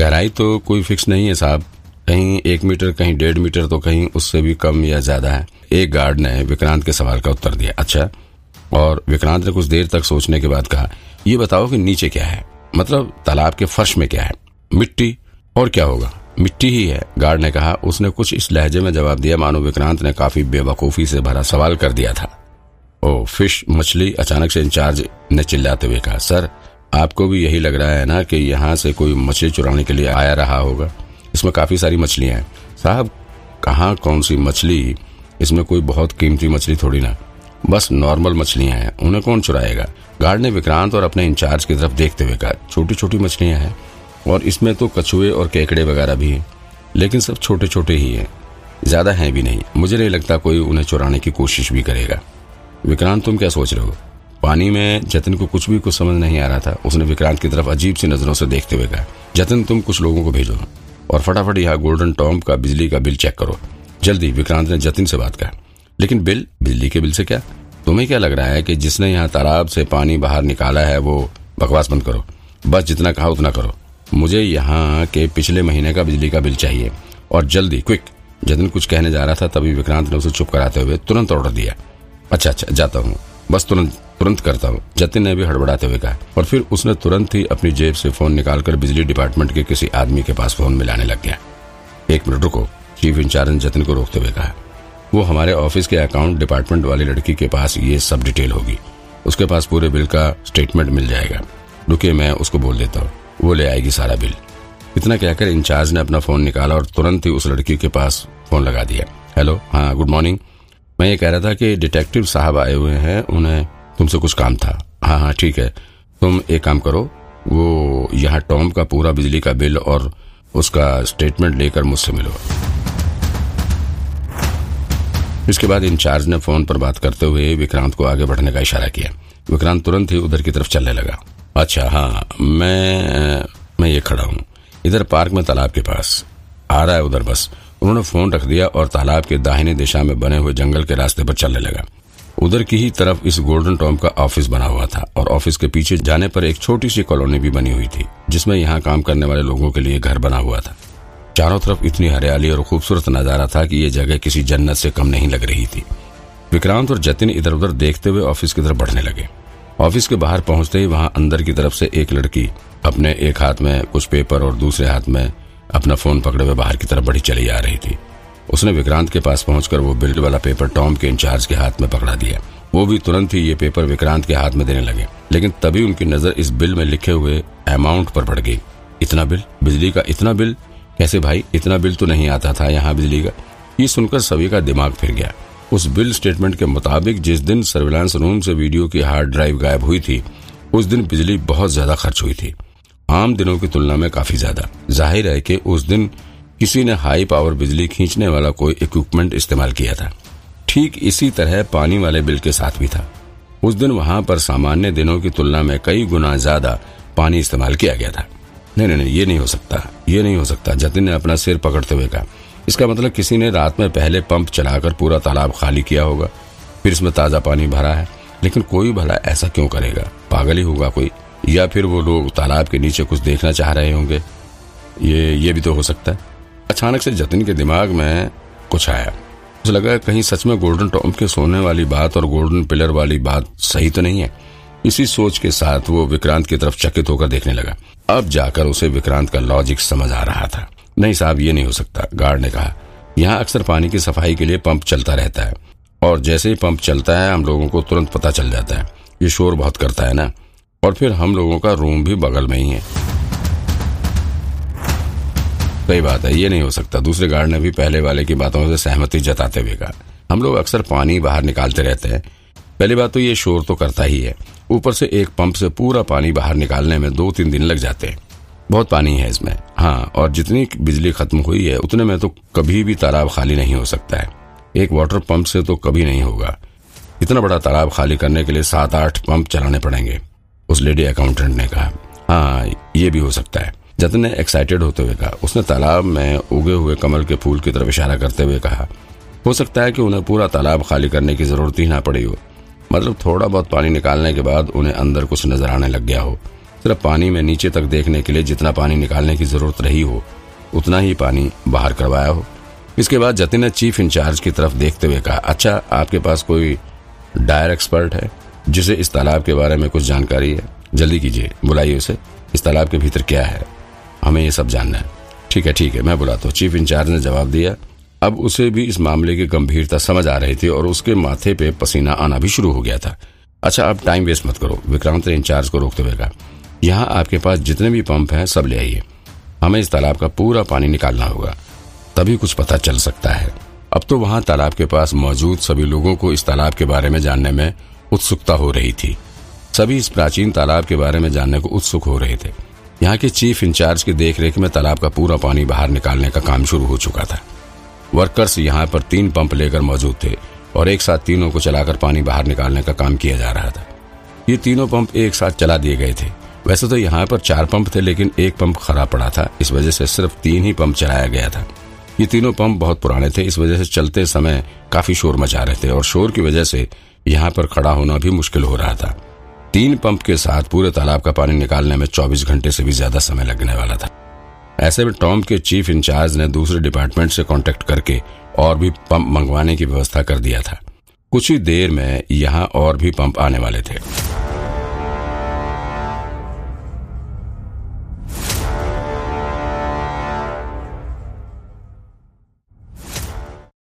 गहराई तो कोई फिक्स नहीं है साहब। कहीं एक मीटर, कहीं डेढ़ मीटर तो कहीं उससे भी कम या ज़्यादा है। एक गार्ड ने विक्रांत के सवाल का उत्तर दिया। अच्छा और विक्रांत ने कुछ देर तक सोचने के बाद कहा, ये बताओ कि नीचे क्या है? मतलब तालाब के फर्श में क्या है? मिट्टी? और क्या होगा? मिट्टी ही है। गार्ड ने कहा, उसने कुछ इस लहजे में जवाब दिया। मानो विक्रांत ने काफ़ी बेवकूफ़ी से भरा सवाल कर दिया था। ओ, फ़िश, मछली? अचानक से इंचार्ज ने चिल्लाते हुए कहा, सर आपको भी यही लग रहा है ना कि यहाँ से कोई मछली चुराने के लिए आया रहा होगा? इसमें काफ़ी सारी मछलियाँ हैं। साहब, कहाँ कौन सी मछली? इसमें कोई बहुत कीमती मछली थोड़ी ना। बस नॉर्मल मछलियाँ हैं, उन्हें कौन चुराएगा? गार्ड ने विक्रांत और अपने इंचार्ज की तरफ़ देखते हुए कहा छोटी छोटी मछलियाँ हैं और इसमें तो कछुए और केकड़े वगैरह भी हैं, लेकिन सब छोटे छोटे ही हैं। ज़्यादा हैं भी नहीं। मुझे नहीं लगता कोई उन्हें चुराने की कोशिश भी करेगा। विक्रांत, तुम क्या सोच रहे हो? पानी में जतिन को कुछ भी कुछ समझ नहीं आ रहा था। उसने विक्रांत की तरफ़ अजीब सी नज़रों से देखते हुए कहा, जतिन, तुम कुछ लोगों को भेजो और फटाफट यहाँ गोल्डन टॉम्प का बिजली का बिल चेक करो। जल्दी, विक्रांत ने जतिन से बात कहा। लेकिन बिल, बिजली के बिल से क्या? तुम्हें क्या लग रहा है कि जिसने यहाँ तालाब से पानी बाहर निकाला है, वो बकवास बंद करो? बस जितना कहा उतना करो। मुझे यहाँ के पिछले महीने का बिजली का बिल चाहिए और जल्दी, क्विक। जतिन कुछ कहने जा रहा था, तभी विक्रांत ने उसे चुप कराते हुए तुरंत ऑर्डर दिया। अच्छा अच्छा जाता हूँ। बस तुरंत तुरंत करता हूँ। जतिन ने भी हड़बड़ाते हुए कहा, और फिर उसने तुरंत ही अपनी जेब से फ़ोन निकालकर बिजली डिपार्टमेंट के किसी आदमी के पास फ़ोन मिलाने लग गया। एक मिनट रुको, चीफ इंचार्ज जतिन को रोकते हुए कहा, वो हमारे ऑफ़िस के अकाउंट डिपार्टमेंट वाली लड़की के पास ये सब डिटेल होगी। उसके पास पूरे बिल का स्टेटमेंट मिल जाएगा। रुके मैं उसको बोल देता हूँ। वो ले आएगी सारा बिल। इतना कहकर इंचार्ज ने अपना फ़ोन निकाला और तुरंत ही उस लड़की के पास फ़ोन लगा दिया। हेलो हाँ गुड मॉर्निंग। मैं ये कह रहा था कि डिटेक्टिव साहब आए हुए हैं, उन्हें तुमसे कुछ काम था। हाँ हाँ ठीक है। तुम एक काम करो, वो यहाँ टॉम का पूरा बिजली का बिल और उसका स्टेटमेंट लेकर मुझसे मिलो। इसके बाद इंचार्ज ने फ़ोन पर बात करते हुए विक्रांत को आगे बढ़ने का इशारा किया। विक्रांत तुरंत ही उधर की तरफ़ चलने लगा। अच्छा हाँ मैं मैं ये खड़ा हूँ। इधर पार्क में तालाब के पास। आ रहा है उधर बस। उन्होंने फ़ोन रख दिया और तालाब के दाहिने दिशा में बने हुए जंगल के रास्ते पर चलने लगा। उधर की ही तरफ़ इस गोल्डन टॉम का ऑफ़िस बना हुआ था और ऑफ़िस के पीछे जाने पर एक छोटी सी कॉलोनी भी बनी हुई थी, जिसमें यहाँ काम करने वाले लोगों के लिए घर बना हुआ था। चारों तरफ़ इतनी हरियाली और खूबसूरत नज़ारा था कि ये जगह किसी जन्नत से कम नहीं लग रही थी। विक्रांत और जतिन इधर उधर देखते हुए ऑफ़िस की तरफ़ बढ़ने लगे। ऑफ़िस के बाहर पहुँचते ही वहाँ अंदर की तरफ़ से एक लड़की अपने एक हाथ में कुछ पेपर और दूसरे हाथ में अपना फ़ोन पकड़े हुए बाहर की तरफ़ बढ़ी चली आ रही थी। उसने विक्रांत के पास पहुंचकर वो बिल वाला पेपर टॉम के इंचार्ज के हाथ में पकड़ा दिया। वो भी तुरंत ही ये पेपर विक्रांत के हाथ में देने लगे, लेकिन तभी उनकी नज़र इस बिल में लिखे हुए अमाउंट पर पड़ गई। इतना बिल? बिजली का इतना बिल? कैसे भाई, इतना बिल तो नहीं आता था यहाँ बिजली का? ये सुनकर सभी का दिमाग फिर गया। उस बिल स्टेटमेंट के मुताबिक जिस दिन सर्विलांस रूम से वीडियो की हार्ड ड्राइव गायब हुई थी, उस दिन बिजली बहुत ज़्यादा खर्च हुई थी। आम दिनों की तुलना में काफ़ी ज़्यादा। ज़ाहिर है कि उस दिन किसी ने हाई पावर बिजली खींचने वाला कोई इक्विपमेंट इस्तेमाल किया था। ठीक इसी तरह पानी वाले बिल के साथ भी था। उस दिन वहाँ पर सामान्य दिनों की तुलना में कई गुना ज़्यादा पानी इस्तेमाल किया गया था। नहीं नहीं नहीं, ये नहीं हो सकता। ये नहीं हो सकता। जतिन ने अपना सिर पकड़ते हुए कहा। इसका मतलब किसी ने रात में पहले पंप चलाकर पूरा तालाब खाली किया होगा। फिर इसमें ताज़ा पानी भरा है। लेकिन कोई भला ऐसा क्यों करेगा? पागल ही होगा कोई। या फिर वो लोग तालाब के नीचे कुछ देखना चाह रहे होंगे। ये ये भी तो हो सकता है। अचानक से जतिन के दिमाग में कुछ आया। उसे लगा कहीं सच में गोल्डन टॉम के सोने वाली बात और गोल्डन पिलर वाली बात सही तो नहीं है। इसी सोच के साथ वो विक्रांत की तरफ़ चकित होकर देखने लगा। अब जाकर उसे विक्रांत का लॉजिक समझ आ रहा था। नहीं साहब, ये नहीं हो सकता, गार्ड ने कहा। यहाँ अक्सर पानी की सफ़ाई के लिए पंप चलता रहता है। और जैसे ही पंप चलता है, हम लोगों को तुरंत पता चल जाता है। ये शोर बहुत करता है ना? और फिर हम लोगों का रूम भी बगल में ही है। सही बात है, ये नहीं हो सकता। दूसरे गार्ड ने भी पहले वाले की बातों से सहमति जताते हुए कहा। हम लोग अक्सर पानी बाहर निकालते रहते हैं। पहली बात तो ये शोर तो करता ही है। ऊपर से एक पंप से पूरा पानी बाहर निकालने में दो तीन दिन लग जाते हैं। बहुत पानी है इसमें। हाँ और जितनी बिजली खत्म हुई है, उतने में तो कभी भी तालाब खाली नहीं हो सकता है। एक वाटर पंप से तो कभी नहीं होगा। इतना बड़ा तालाब खाली करने के लिए सात आठ पंप चलाने पड़ेंगे, उस लेडी अकाउंटेंट ने कहा। हाँ ये भी हो सकता है। जतन ने एक्साइटेड होते हुए कहा, उसने तालाब में उगे हुए कमल के फूल की तरफ़ इशारा करते हुए कहा, हो सकता है कि उन्हें पूरा तालाब खाली करने की ज़रूरत ही ना पड़ी हो। मतलब थोड़ा बहुत पानी निकालने के बाद उन्हें अंदर कुछ नज़र आने लग गया हो। सिर्फ़ पानी में नीचे तक देखने के लिए जितना पानी निकालने की ज़रूरत रही हो, उतना ही पानी बाहर करवाया हो। इसके बाद जतिन ने चीफ इंचार्ज की तरफ़ देखते हुए कहा अच्छा आपके पास कोई डायर एक्सपर्ट है, जिसे इस तालाब के बारे में कुछ जानकारी है? जल्दी कीजिए, बुलाइए उसे। इस तालाब के भीतर क्या है? हमें ये सब जानना है। ठीक है ठीक है, मैं बुलाता हूँ। चीफ इंचार्ज ने जवाब दिया। अब उसे भी इस मामले की गंभीरता समझ आ रही थी और उसके माथे पे पसीना आना भी शुरू हो गया था। अच्छा अब टाइम वेस्ट मत करो। विक्रांत ने इंचार्ज को रोकते हुए कहा, यहाँ आपके पास जितने भी पंप हैं, सब ले आइए। हमें इस तालाब का पूरा पानी निकालना होगा। तभी कुछ पता चल सकता है। अब तो वहाँ तालाब के पास मौजूद सभी लोगों को इस तालाब के बारे में जानने में उत्सुकता हो रही थी। सभी इस प्राचीन तालाब के बारे में जानने को उत्सुक हो रहे थे। यहाँ के चीफ इंचार्ज की देखरेख में तालाब का पूरा पानी बाहर निकालने का काम शुरू हो चुका था। वर्कर्स यहाँ पर तीन पंप लेकर मौजूद थे और एक साथ तीनों को चलाकर पानी बाहर निकालने का काम किया जा रहा था। ये तीनों पंप एक साथ चला दिए गए थे। वैसे तो यहाँ पर चार पंप थे, लेकिन एक पंप खराब पड़ा था। इस वजह से सिर्फ़ तीन ही पंप चलाया गया था। ये तीनों पंप बहुत पुराने थे। इस वजह से चलते समय काफ़ी शोर मचा रहे थे और शोर की वजह से यहाँ पर खड़ा होना भी मुश्किल हो रहा था। तीन पंप के साथ पूरे तालाब का पानी निकालने में 24 घंटे से भी ज़्यादा समय लगने वाला था। ऐसे में टॉम के चीफ इंचार्ज ने दूसरे डिपार्टमेंट से कांटेक्ट करके और भी पंप मंगवाने की व्यवस्था कर दिया था। कुछ ही देर में यहाँ और भी पंप आने वाले थे।